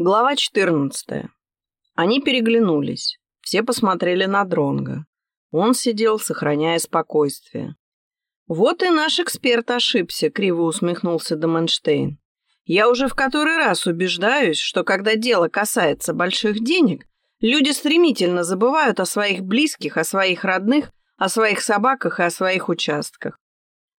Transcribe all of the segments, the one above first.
Глава 14. Они переглянулись. Все посмотрели на Дронга. Он сидел, сохраняя спокойствие. «Вот и наш эксперт ошибся», — криво усмехнулся Деменштейн. «Я уже в который раз убеждаюсь, что когда дело касается больших денег, люди стремительно забывают о своих близких, о своих родных, о своих собаках и о своих участках.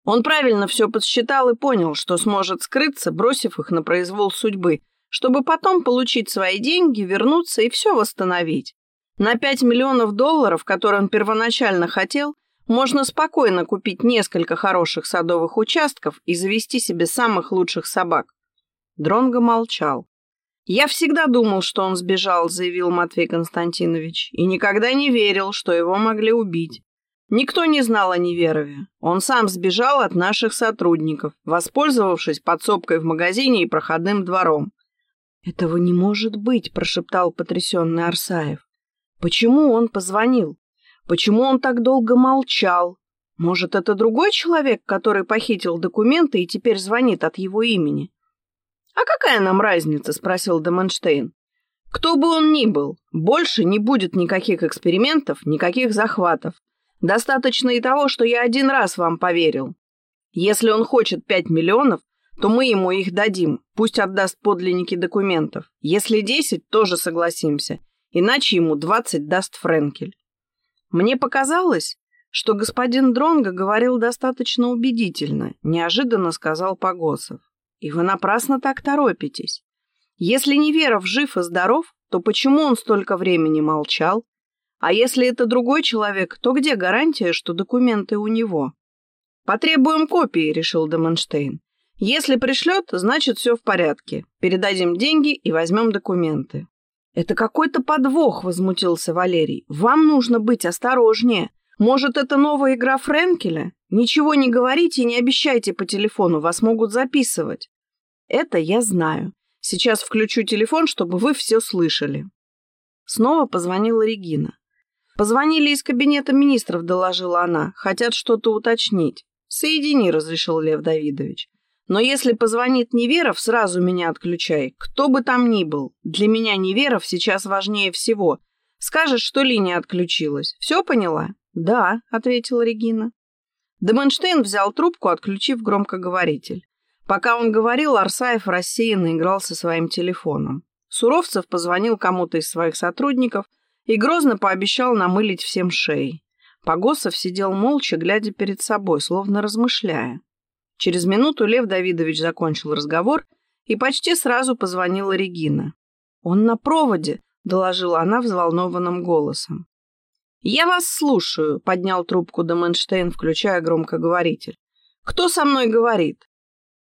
Он правильно все подсчитал и понял, что сможет скрыться, бросив их на произвол судьбы, чтобы потом получить свои деньги, вернуться и все восстановить. На 5 миллионов долларов, которые он первоначально хотел, можно спокойно купить несколько хороших садовых участков и завести себе самых лучших собак. Дронго молчал. «Я всегда думал, что он сбежал», — заявил Матвей Константинович, «и никогда не верил, что его могли убить. Никто не знал о Неверове. Он сам сбежал от наших сотрудников, воспользовавшись подсобкой в магазине и проходным двором. «Этого не может быть», — прошептал потрясенный Арсаев. «Почему он позвонил? Почему он так долго молчал? Может, это другой человек, который похитил документы и теперь звонит от его имени?» «А какая нам разница?» — спросил Деменштейн. «Кто бы он ни был, больше не будет никаких экспериментов, никаких захватов. Достаточно и того, что я один раз вам поверил. Если он хочет пять миллионов, то мы ему их дадим, пусть отдаст подлинники документов. Если десять, тоже согласимся, иначе ему двадцать даст Френкель. Мне показалось, что господин Дронго говорил достаточно убедительно, неожиданно сказал Погосов. И вы напрасно так торопитесь. Если Неверов жив и здоров, то почему он столько времени молчал? А если это другой человек, то где гарантия, что документы у него? Потребуем копии, решил Деменштейн. Если пришлет, значит все в порядке. Передадим деньги и возьмем документы. Это какой-то подвох, возмутился Валерий. Вам нужно быть осторожнее. Может, это новая игра Френкеля? Ничего не говорите и не обещайте по телефону, вас могут записывать. Это я знаю. Сейчас включу телефон, чтобы вы все слышали. Снова позвонила Регина. Позвонили из кабинета министров, доложила она. Хотят что-то уточнить. Соедини, разрешил Лев Давидович. Но если позвонит Неверов, сразу меня отключай. Кто бы там ни был. Для меня Неверов сейчас важнее всего. Скажешь, что линия отключилась. Все поняла? Да, ответила Регина. Деменштейн взял трубку, отключив громкоговоритель. Пока он говорил, Арсаев рассеянно играл со своим телефоном. Суровцев позвонил кому-то из своих сотрудников и грозно пообещал намылить всем шеи. Погосов сидел молча, глядя перед собой, словно размышляя. Через минуту Лев Давидович закончил разговор и почти сразу позвонила Регина. «Он на проводе», — доложила она взволнованным голосом. «Я вас слушаю», — поднял трубку Доменштейн, включая громкоговоритель. «Кто со мной говорит?»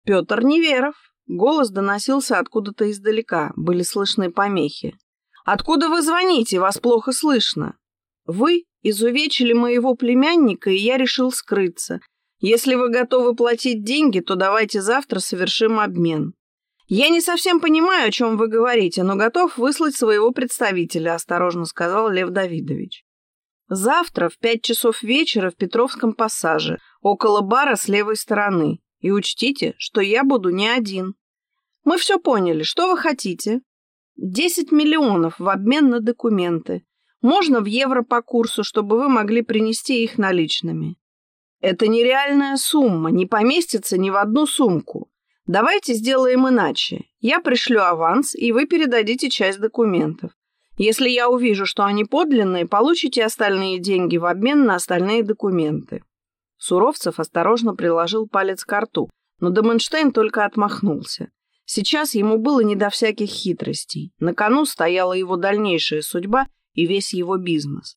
«Петр Неверов». Голос доносился откуда-то издалека, были слышны помехи. «Откуда вы звоните? Вас плохо слышно». «Вы изувечили моего племянника, и я решил скрыться. Если вы готовы платить деньги, то давайте завтра совершим обмен. Я не совсем понимаю, о чем вы говорите, но готов выслать своего представителя, осторожно сказал Лев Давидович. Завтра в пять часов вечера в Петровском пассаже, около бара с левой стороны. И учтите, что я буду не один. Мы все поняли. Что вы хотите? Десять миллионов в обмен на документы. Можно в евро по курсу, чтобы вы могли принести их наличными. Это нереальная сумма, не поместится ни в одну сумку. Давайте сделаем иначе. Я пришлю аванс, и вы передадите часть документов. Если я увижу, что они подлинные, получите остальные деньги в обмен на остальные документы. Суровцев осторожно приложил палец к рту, но Деменштейн только отмахнулся. Сейчас ему было не до всяких хитростей. На кону стояла его дальнейшая судьба и весь его бизнес.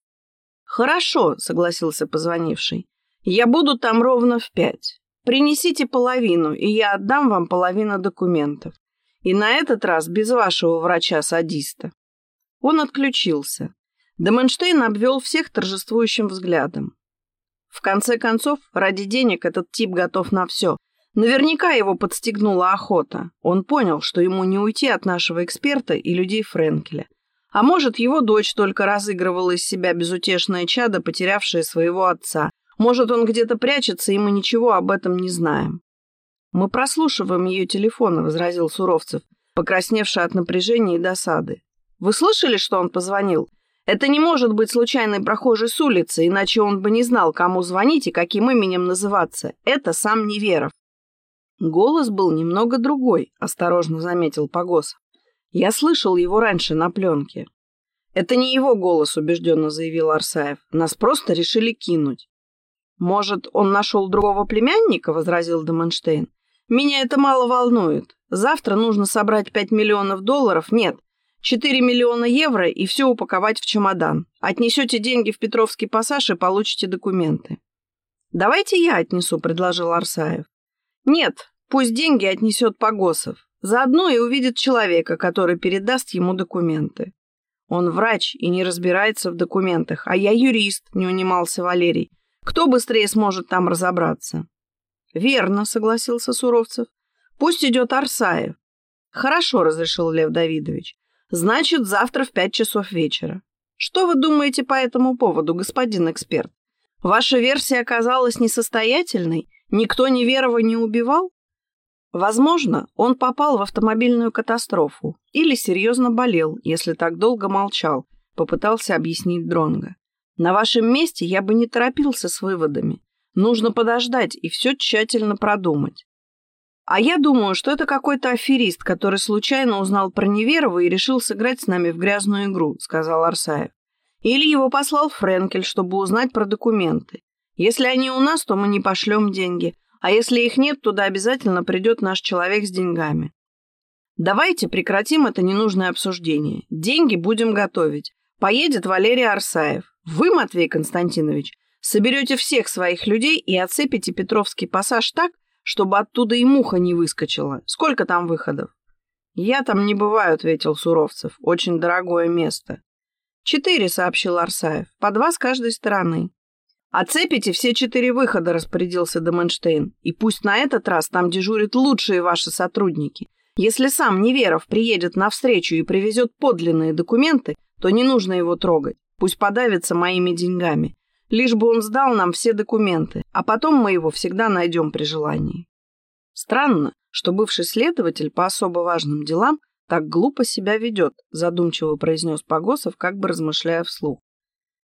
«Хорошо», — согласился позвонивший. Я буду там ровно в пять. Принесите половину, и я отдам вам половину документов. И на этот раз без вашего врача-садиста. Он отключился. Деменштейн обвел всех торжествующим взглядом. В конце концов, ради денег этот тип готов на все. Наверняка его подстегнула охота. Он понял, что ему не уйти от нашего эксперта и людей Френкеля. А может, его дочь только разыгрывала из себя безутешное чадо, потерявшее своего отца, может, он где-то прячется, и мы ничего об этом не знаем. Мы прослушиваем ее телефоны, возразил Суровцев. покрасневший от напряжения и досады. «Вы слышали, что он позвонил? Это не может быть случайный прохожий с улицы, иначе он бы не знал, кому звонить и каким именем называться. Это сам Неверов». Голос был немного другой, осторожно заметил Погосов. Я слышал его раньше на пленке. Это не его голос, убежденно заявил Арсаев. Нас просто решили кинуть. Может, он нашел другого племянника, возразил Деменштейн. Меня это мало волнует. Завтра нужно собрать пять миллионов долларов. Нет, четыре миллиона евро и все упаковать в чемодан. Отнесете деньги в Петровский пассаж и получите документы. Давайте я отнесу, предложил Арсаев. Нет, пусть деньги отнесет Погосов. Заодно и увидит человека, который передаст ему документы. Он врач и не разбирается в документах, а я юрист, не унимался Валерий. Кто быстрее сможет там разобраться? Верно, согласился Суровцев. Пусть идет Арсаев. Хорошо, разрешил Лев Давидович. Значит, завтра в пять часов вечера. Что вы думаете по этому поводу, господин эксперт? Ваша версия оказалась несостоятельной? Никто Неверова не убивал? Возможно, он попал в автомобильную катастрофу или серьезно болел, если так долго молчал, попытался объяснить Дронга. На вашем месте я бы не торопился с выводами. Нужно подождать и все тщательно продумать. А я думаю, что это какой-то аферист, который случайно узнал про Неверова и решил сыграть с нами в грязную игру, сказал Арсаев. Или его послал Френкель, чтобы узнать про документы. Если они у нас, то мы не пошлем деньги, а если их нет, туда обязательно придет наш человек с деньгами. Давайте прекратим это ненужное обсуждение. Деньги будем готовить. Поедет Валерий Арсаев. Вы, Матвей Константинович, соберете всех своих людей и отцепите Петровский пассаж так, чтобы оттуда и муха не выскочила. Сколько там выходов? Я там не бываю, ответил Суровцев. Очень дорогое место. Четыре, сообщил Арсаев. По два с каждой стороны. «Оцепите все четыре выхода», — распорядился Деменштейн. «И пусть на этот раз там дежурят лучшие ваши сотрудники. Если сам Неверов приедет навстречу и привезет подлинные документы, то не нужно его трогать. Пусть подавится моими деньгами. Лишь бы он сдал нам все документы, а потом мы его всегда найдем при желании». Странно, что бывший следователь по особо важным делам так глупо себя ведет, задумчиво произнес Погосов, как бы размышляя вслух.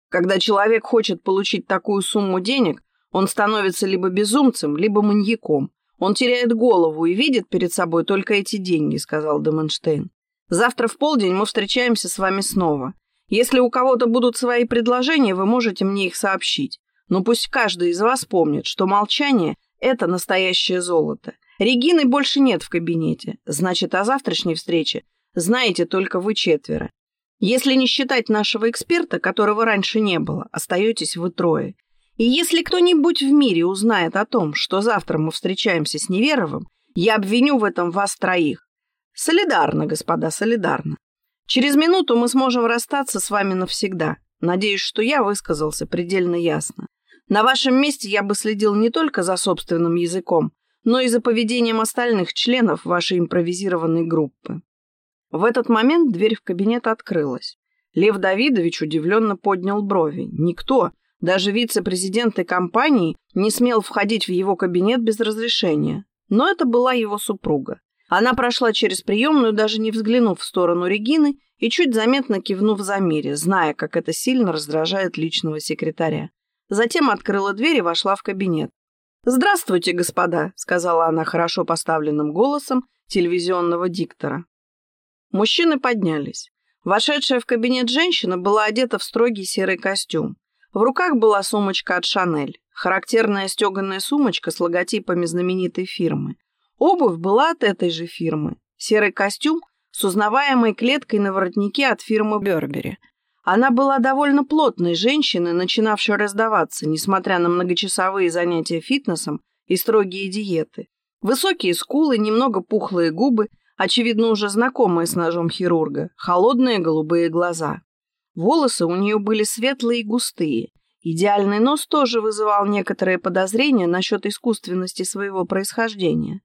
Когда человек хочет получить такую сумму денег, он становится либо безумцем, либо маньяком. Он теряет голову и видит перед собой только эти деньги, сказал Деменштейн. Завтра в полдень мы встречаемся с вами снова. Если у кого-то будут свои предложения, вы можете мне их сообщить. Но пусть каждый из вас помнит, что молчание – это настоящее золото. Регины больше нет в кабинете. Значит, о завтрашней встрече знаете только вы четверо. Если не считать нашего эксперта, которого раньше не было, остаетесь вы трое. И если кто-нибудь в мире узнает о том, что завтра мы встречаемся с Неверовым, я обвиню в этом вас троих. Солидарно, господа, солидарно. Через минуту мы сможем расстаться с вами навсегда. Надеюсь, что я высказался предельно ясно. На вашем месте я бы следил не только за собственным языком, но и за поведением остальных членов вашей импровизированной группы. В этот момент дверь в кабинет открылась. Лев Давидович удивленно поднял брови. Никто, даже вице-президенты компании, не смел входить в его кабинет без разрешения. Но это была его супруга. Она прошла через приемную, даже не взглянув в сторону Регины и чуть заметно кивнув за Замире, зная, как это сильно раздражает личного секретаря. Затем открыла дверь и вошла в кабинет. «Здравствуйте, господа», — сказала она хорошо поставленным голосом телевизионного диктора. Мужчины поднялись. Вошедшая в кабинет женщина была одета в строгий серый костюм. В руках была сумочка от «Шанель», характерная стеганая сумочка с логотипами знаменитой фирмы. Обувь была от этой же фирмы. Серый костюм с узнаваемой клеткой на воротнике от фирмы Бербери. Она была довольно плотной женщиной, начинавшей раздаваться, несмотря на многочасовые занятия фитнесом и строгие диеты. Высокие скулы, немного пухлые губы, очевидно, уже знакомые с ножом хирурга, холодные голубые глаза. Волосы у нее были светлые и густые. Идеальный нос тоже вызывал некоторые подозрения насчет искусственности своего происхождения.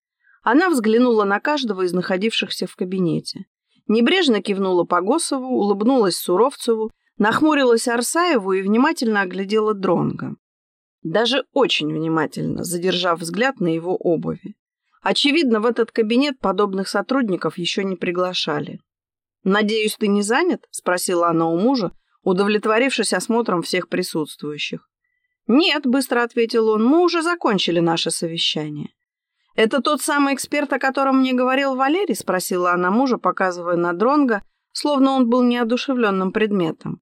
Она взглянула на каждого из находившихся в кабинете. Небрежно кивнула Погосову, улыбнулась Суровцеву, нахмурилась Арсаеву и внимательно оглядела Дронга. Даже очень внимательно, задержав взгляд на его обуви. Очевидно, в этот кабинет подобных сотрудников еще не приглашали. «Надеюсь, ты не занят?» — спросила она у мужа, удовлетворившись осмотром всех присутствующих. «Нет», — быстро ответил он, — «мы уже закончили наше совещание». «Это тот самый эксперт, о котором мне говорил Валерий?» — спросила она мужа, показывая на Дронга, словно он был неодушевленным предметом.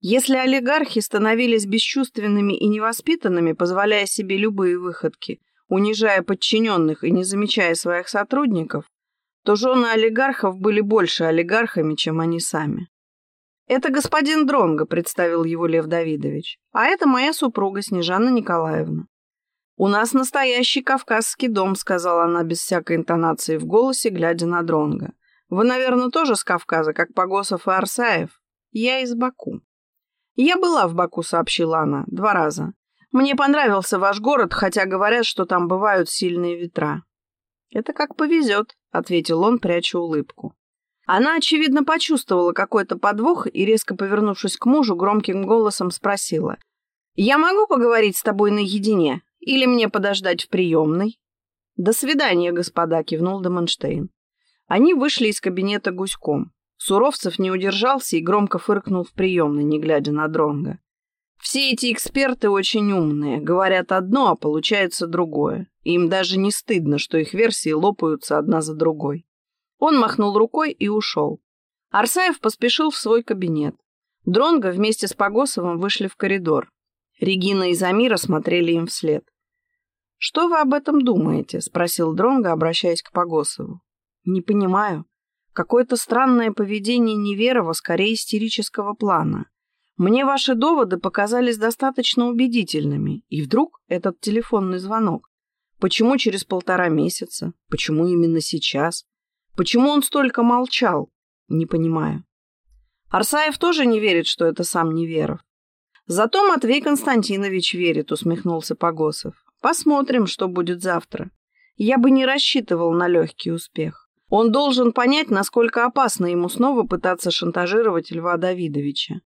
Если олигархи становились бесчувственными и невоспитанными, позволяя себе любые выходки, унижая подчиненных и не замечая своих сотрудников, то жены олигархов были больше олигархами, чем они сами. «Это господин Дронго», — представил его Лев Давидович. «А это моя супруга Снежана Николаевна». «У нас настоящий кавказский дом», — сказала она без всякой интонации в голосе, глядя на Дронго. «Вы, наверное, тоже с Кавказа, как Погосов и Арсаев?» «Я из Баку». «Я была в Баку», — сообщила она, — «два раза. Мне понравился ваш город, хотя говорят, что там бывают сильные ветра». «Это как повезет», — ответил он, пряча улыбку. Она, очевидно, почувствовала какой-то подвох и, резко повернувшись к мужу, громким голосом спросила. «Я могу поговорить с тобой наедине? Или мне подождать в приемной?» «До свидания, господа», — кивнул Деменштейн. Они вышли из кабинета гуськом. Суровцев не удержался и громко фыркнул в приемной, не глядя на Дронга. Все эти эксперты очень умные, говорят одно, а получается другое. им даже не стыдно, что их версии лопаются одна за другой. Он махнул рукой и ушел. Арсаев поспешил в свой кабинет. Дронго вместе с Погосовым вышли в коридор. Регина и Замира смотрели им вслед. «Что вы об этом думаете?» — спросил Дронго, обращаясь к Погосову. «Не понимаю. Какое-то странное поведение Неверова, скорее истерического плана. Мне ваши доводы показались достаточно убедительными. И вдруг этот телефонный звонок. Почему через полтора месяца? Почему именно сейчас? Почему он столько молчал? Не понимаю. Арсаев тоже не верит, что это сам Неверов. Зато Матвей Константинович верит, усмехнулся Погосов. Посмотрим, что будет завтра. Я бы не рассчитывал на легкий успех. Он должен понять, насколько опасно ему снова пытаться шантажировать Льва Давидовича.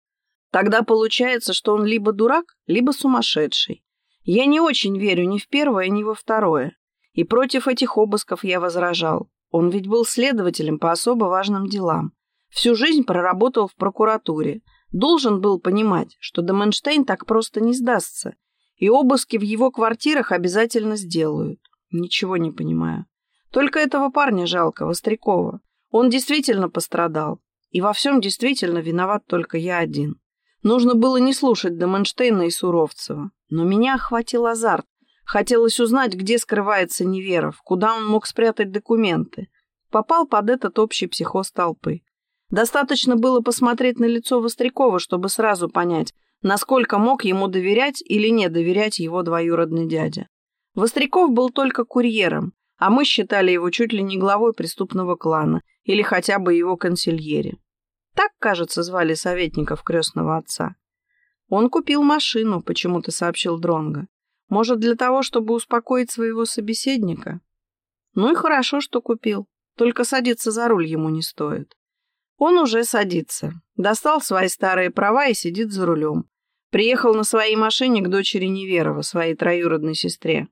Тогда получается, что он либо дурак, либо сумасшедший. Я не очень верю ни в первое, ни во второе. И против этих обысков я возражал. Он ведь был следователем по особо важным делам. Всю жизнь проработал в прокуратуре. Должен был понимать, что Деменштейн так просто не сдастся. И обыски в его квартирах обязательно сделают. Ничего не понимаю. Только этого парня жалко, Вострякова. Он действительно пострадал. И во всем действительно виноват только я один. Нужно было не слушать Деменштейна и Суровцева. Но меня охватил азарт. Хотелось узнать, где скрывается Неверов, куда он мог спрятать документы. Попал под этот общий психоз толпы. Достаточно было посмотреть на лицо Вострякова, чтобы сразу понять, насколько мог ему доверять или не доверять его двоюродный дядя. Востряков был только курьером, а мы считали его чуть ли не главой преступного клана или хотя бы его консильери. Так, кажется, звали советников крестного отца. Он купил машину, почему-то сообщил Дронга. Может, для того, чтобы успокоить своего собеседника? Ну и хорошо, что купил. Только садиться за руль ему не стоит. Он уже садится. Достал свои старые права и сидит за рулем. Приехал на своей машине к дочери Неверова, своей троюродной сестре.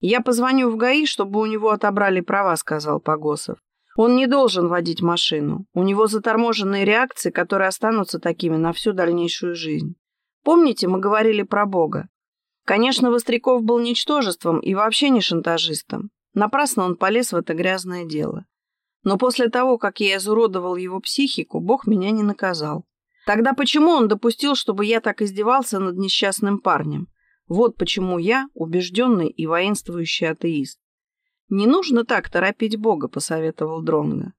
«Я позвоню в ГАИ, чтобы у него отобрали права», — сказал Погосов. «Он не должен водить машину. У него заторможенные реакции, которые останутся такими на всю дальнейшую жизнь. Помните, мы говорили про Бога? Конечно, Востряков был ничтожеством и вообще не шантажистом. Напрасно он полез в это грязное дело. Но после того, как я изуродовал его психику, Бог меня не наказал. Тогда почему он допустил, чтобы я так издевался над несчастным парнем? Вот почему я убежденный и воинствующий атеист. Не нужно так торопить Бога, посоветовал Дронга.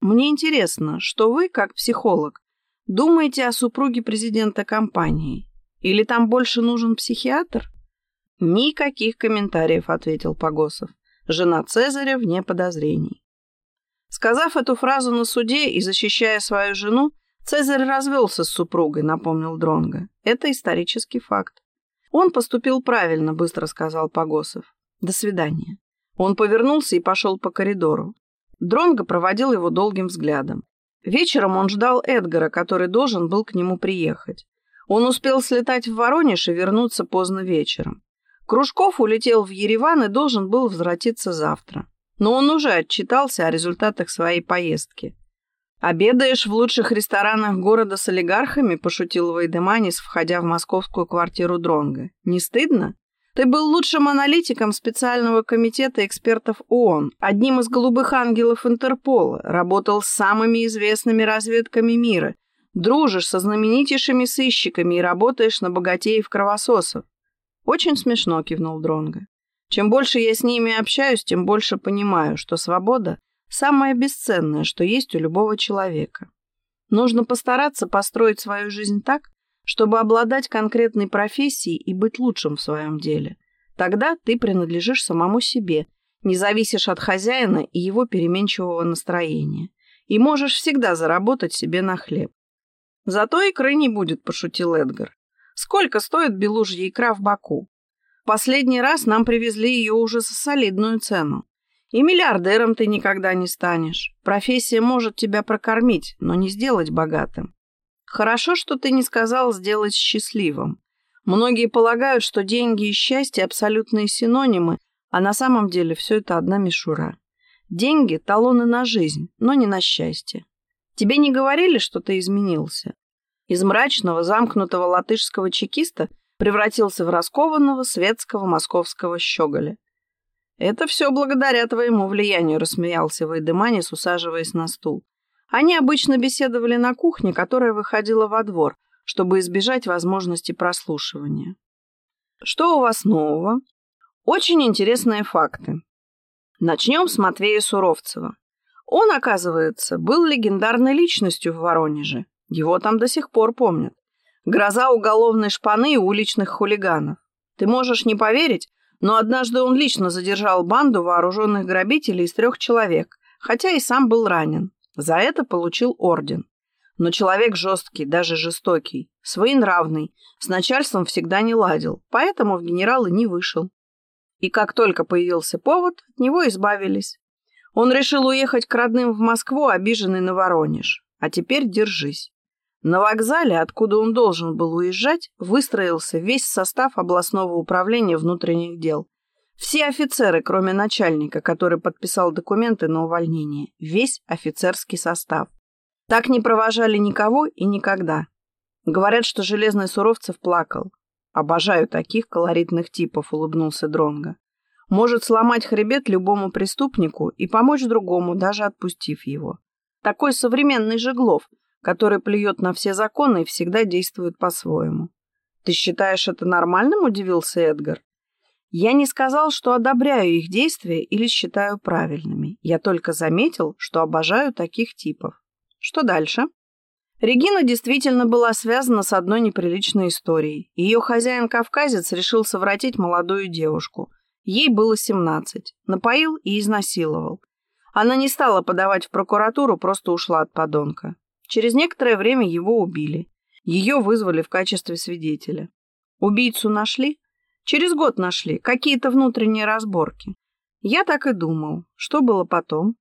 Мне интересно, что вы, как психолог, думаете о супруге президента компании? Или там больше нужен психиатр? Никаких комментариев, ответил Погосов. Жена Цезаря вне подозрений. Сказав эту фразу на суде и защищая свою жену, Цезарь развелся с супругой, напомнил Дронга. Это исторический факт. «Он поступил правильно», — быстро сказал Погосов. «До свидания». Он повернулся и пошел по коридору. Дронго проводил его долгим взглядом. Вечером он ждал Эдгара, который должен был к нему приехать. Он успел слетать в Воронеж и вернуться поздно вечером. Кружков улетел в Ереван и должен был возвратиться завтра. Но он уже отчитался о результатах своей поездки. «Обедаешь в лучших ресторанах города с олигархами?» – пошутил Вейдеманис, входя в московскую квартиру Дронга. «Не стыдно? Ты был лучшим аналитиком специального комитета экспертов ООН, одним из голубых ангелов Интерпола, работал с самыми известными разведками мира, дружишь со знаменитейшими сыщиками и работаешь на богатеев-кровососов». «Очень смешно», – кивнул Дронга. «Чем больше я с ними общаюсь, тем больше понимаю, что свобода самое бесценное, что есть у любого человека. Нужно постараться построить свою жизнь так, чтобы обладать конкретной профессией и быть лучшим в своем деле. Тогда ты принадлежишь самому себе, не зависишь от хозяина и его переменчивого настроения, и можешь всегда заработать себе на хлеб. Зато икры не будет, пошутил Эдгар. Сколько стоит белужья икра в Баку? Последний раз нам привезли ее уже за солидную цену. И миллиардером ты никогда не станешь. Профессия может тебя прокормить, но не сделать богатым. Хорошо, что ты не сказал сделать счастливым. Многие полагают, что деньги и счастье – абсолютные синонимы, а на самом деле все это одна мишура. Деньги – талоны на жизнь, но не на счастье. Тебе не говорили, что ты изменился? Из мрачного, замкнутого латышского чекиста превратился в раскованного светского московского щеголя. «Это все благодаря твоему влиянию», — рассмеялся Вайдеманис, усаживаясь на стул. Они обычно беседовали на кухне, которая выходила во двор, чтобы избежать возможности прослушивания. «Что у вас нового?» «Очень интересные факты. Начнем с Матвея Суровцева. Он, оказывается, был легендарной личностью в Воронеже. Его там до сих пор помнят. Гроза уголовной шпаны и уличных хулиганов. Ты можешь не поверить, но однажды он лично задержал банду вооруженных грабителей из трех человек, хотя и сам был ранен. За это получил орден. Но человек жесткий, даже жестокий, своенравный, с начальством всегда не ладил, поэтому в генералы не вышел. И как только появился повод, от него избавились. Он решил уехать к родным в Москву, обиженный на Воронеж. А теперь держись. На вокзале, откуда он должен был уезжать, выстроился весь состав областного управления внутренних дел. Все офицеры, кроме начальника, который подписал документы на увольнение. Весь офицерский состав. Так не провожали никого и никогда. Говорят, что Железный Суровцев плакал. Обожаю таких колоритных типов, улыбнулся Дронга. Может сломать хребет любому преступнику и помочь другому, даже отпустив его. Такой современный Жеглов – который плюет на все законы и всегда действует по-своему. «Ты считаешь это нормальным?» – удивился Эдгар. «Я не сказал, что одобряю их действия или считаю правильными. Я только заметил, что обожаю таких типов. Что дальше?» Регина действительно была связана с одной неприличной историей. Ее хозяин-кавказец решил совратить молодую девушку. Ей было 17. Напоил и изнасиловал. Она не стала подавать в прокуратуру, просто ушла от подонка. Через некоторое время его убили. Ее вызвали в качестве свидетеля. Убийцу нашли? Через год нашли. Какие-то внутренние разборки. Я так и думал. Что было потом?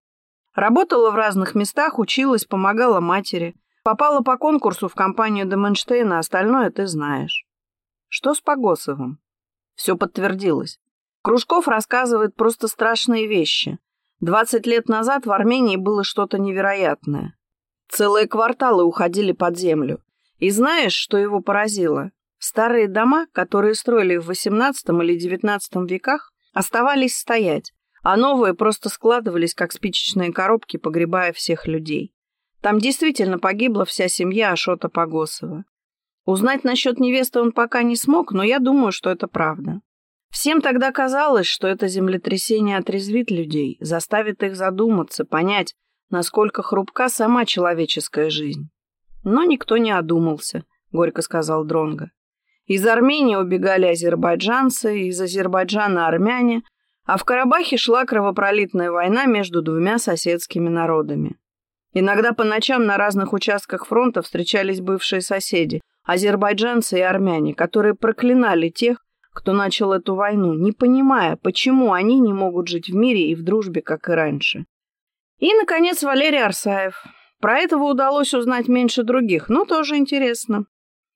Работала в разных местах, училась, помогала матери. Попала по конкурсу в компанию Деменштейна, остальное ты знаешь. Что с Погосовым? Все подтвердилось. Кружков рассказывает просто страшные вещи. Двадцать лет назад в Армении было что-то невероятное. Целые кварталы уходили под землю. И знаешь, что его поразило? Старые дома, которые строили в XVIII или XIX веках, оставались стоять, а новые просто складывались, как спичечные коробки, погребая всех людей. Там действительно погибла вся семья Ашота Погосова. Узнать насчет невесты он пока не смог, но я думаю, что это правда. Всем тогда казалось, что это землетрясение отрезвит людей, заставит их задуматься, понять, насколько хрупка сама человеческая жизнь. Но никто не одумался, горько сказал Дронга. Из Армении убегали азербайджанцы, из Азербайджана армяне, а в Карабахе шла кровопролитная война между двумя соседскими народами. Иногда по ночам на разных участках фронта встречались бывшие соседи, азербайджанцы и армяне, которые проклинали тех, кто начал эту войну, не понимая, почему они не могут жить в мире и в дружбе, как и раньше. И, наконец, Валерий Арсаев. Про этого удалось узнать меньше других, но тоже интересно.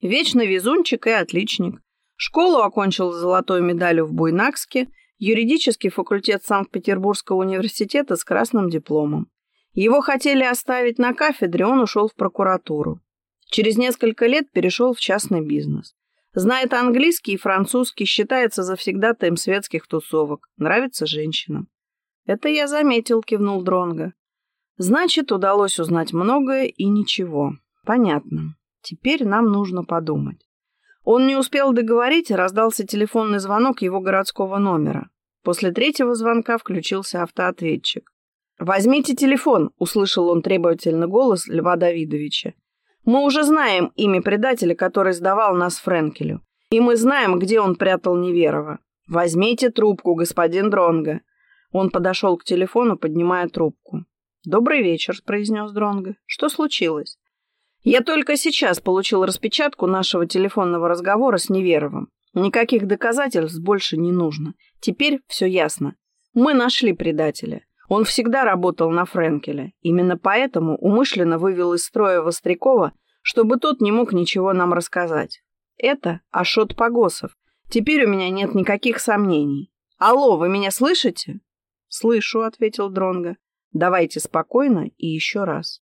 Вечный везунчик и отличник. Школу окончил с золотой медалью в Буйнакске, Юридический факультет Санкт-Петербургского университета с красным дипломом. Его хотели оставить на кафедре, он ушел в прокуратуру. Через несколько лет перешел в частный бизнес. Знает английский и французский, считается завсегдатаем светских тусовок. Нравится женщинам. Это я заметил, кивнул Дронга. Значит, удалось узнать многое и ничего. Понятно. Теперь нам нужно подумать. Он не успел договорить, раздался телефонный звонок его городского номера. После третьего звонка включился автоответчик. «Возьмите телефон», — услышал он требовательный голос Льва Давидовича. «Мы уже знаем имя предателя, который сдавал нас Френкелю. И мы знаем, где он прятал Неверова. Возьмите трубку, господин Дронга. Он подошел к телефону, поднимая трубку. «Добрый вечер», — произнес Дронга. «Что случилось?» «Я только сейчас получил распечатку нашего телефонного разговора с Неверовым. Никаких доказательств больше не нужно. Теперь все ясно. Мы нашли предателя. Он всегда работал на Френкеля. Именно поэтому умышленно вывел из строя Вострякова, чтобы тот не мог ничего нам рассказать. Это Ашот Погосов. Теперь у меня нет никаких сомнений. Алло, вы меня слышите? Слышу, ответил Дронга. Давайте спокойно и еще раз.